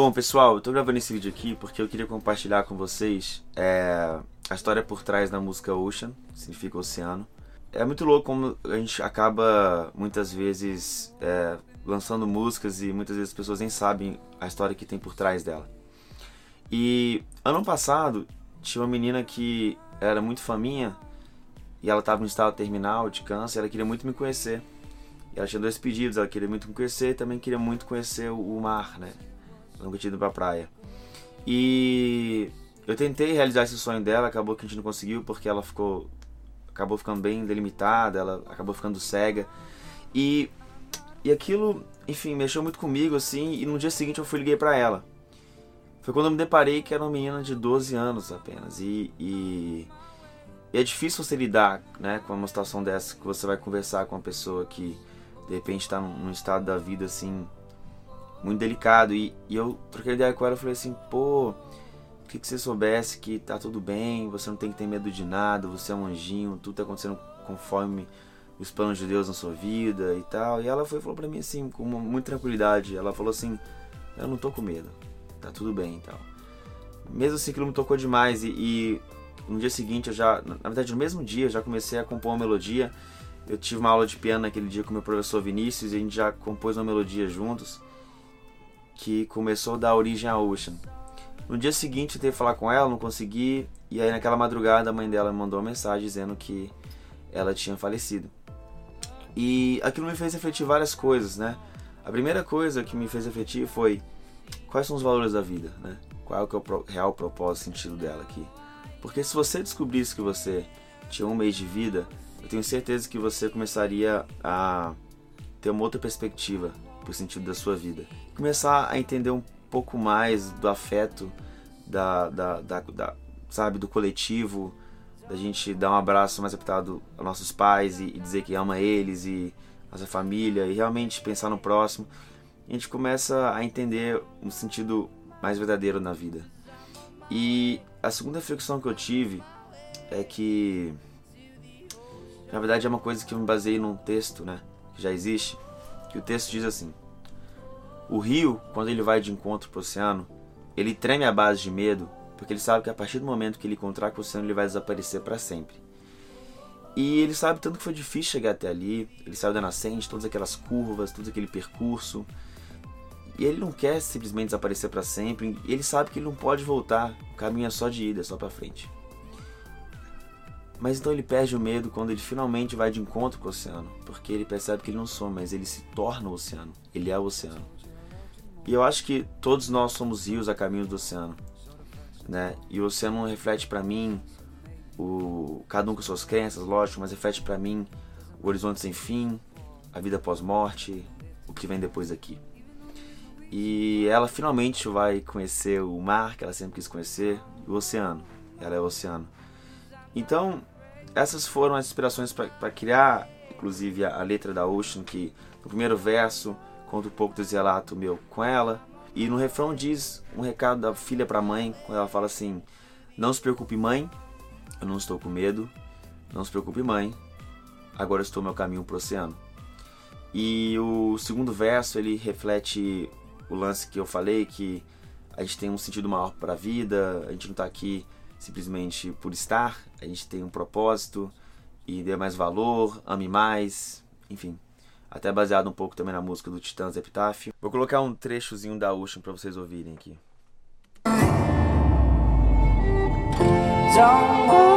Bom, pessoal, eu tô gravando esse vídeo aqui porque eu queria compartilhar com vocês é, a história por trás da música Ocean, que significa oceano. É muito louco como a gente acaba muitas vezes é, lançando músicas e muitas vezes as pessoas nem sabem a história que tem por trás dela. E ano passado tinha uma menina que era muito faminha e ela estava no estado terminal de câncer, ela queria muito me conhecer. E ela tinha dois pedidos, ela queria muito me conhecer e também queria muito conhecer o mar, né? Nunca tinha ido pra praia. E eu tentei realizar esse sonho dela, acabou que a gente não conseguiu porque ela ficou acabou ficando bem delimitada, ela acabou ficando cega. E e aquilo, enfim, mexeu muito comigo assim, e no dia seguinte eu fui liguei para ela. Foi quando eu me deparei que era uma menina de 12 anos apenas. E, e, e é difícil você lidar né, com uma situação dessa, que você vai conversar com uma pessoa que de repente está num estado da vida assim muito delicado. E, e eu troquei ideia com ela e falei assim, pô, queria que você soubesse que tá tudo bem, você não tem que ter medo de nada, você é um anjinho, tudo tá acontecendo conforme os planos de Deus na sua vida e tal. E ela foi falou pra mim assim, com muita tranquilidade, ela falou assim, eu não tô com medo, tá tudo bem e tal. Mesmo assim que não me tocou demais e, e no dia seguinte eu já, na verdade no mesmo dia eu já comecei a compor uma melodia. Eu tive uma aula de piano naquele dia com meu professor Vinícius e a gente já compôs uma melodia juntos que começou a dar origem a Ocean. No dia seguinte eu tentei falar com ela, não consegui, e aí naquela madrugada a mãe dela me mandou uma mensagem dizendo que ela tinha falecido. E aquilo me fez refletir várias coisas, né? A primeira coisa que me fez refletir foi quais são os valores da vida, né? Qual é é o real propósito, sentido dela aqui. Porque se você descobrisse que você tinha um mês de vida, eu tenho certeza que você começaria a ter uma outra perspectiva o sentido da sua vida começar a entender um pouco mais do afeto, da, da, da, da sabe, do coletivo, da gente dar um abraço mais apertado aos nossos pais e, e, dizer que ama eles e nossa família e realmente pensar no próximo, a gente começa a entender um sentido mais verdadeiro na vida. E a segunda reflexão que eu tive é que, na verdade, é uma coisa que eu me baseei num texto, né, que já existe, que o texto diz assim: o rio, quando ele vai de encontro para o oceano, ele treme à base de medo, porque ele sabe que a partir do momento que ele encontrar com o oceano, ele vai desaparecer para sempre. E ele sabe tanto que foi difícil chegar até ali, ele saiu da nascente, todas aquelas curvas, todo aquele percurso. E ele não quer simplesmente desaparecer para sempre, ele sabe que ele não pode voltar, o caminho é só de ida, é só para frente. Mas então ele perde o medo quando ele finalmente vai de encontro com o oceano, porque ele percebe que ele não some, mas ele se torna o oceano, ele é o oceano. E eu acho que todos nós somos rios a caminho do oceano, né? E o oceano reflete para mim o cada um com suas crenças, lógico, mas reflete para mim o horizonte sem fim, a vida pós-morte, o que vem depois daqui. E ela finalmente vai conhecer o mar que ela sempre quis conhecer, o oceano. Ela é o oceano. Então, essas foram as inspirações para criar, inclusive, a, a letra da Ocean, que no primeiro verso conta um pouco desse relato meu com ela. E no refrão diz um recado da filha para a mãe, quando ela fala assim: Não se preocupe, mãe, eu não estou com medo. Não se preocupe, mãe, agora estou meu caminho para o oceano. E o segundo verso ele reflete o lance que eu falei, que a gente tem um sentido maior para a vida, a gente não está aqui simplesmente por estar, a gente tem um propósito e dê mais valor, ame mais, enfim até baseado um pouco também na música do Titãs Epitáfio. Vou colocar um trechozinho da Ocean para vocês ouvirem aqui. Don't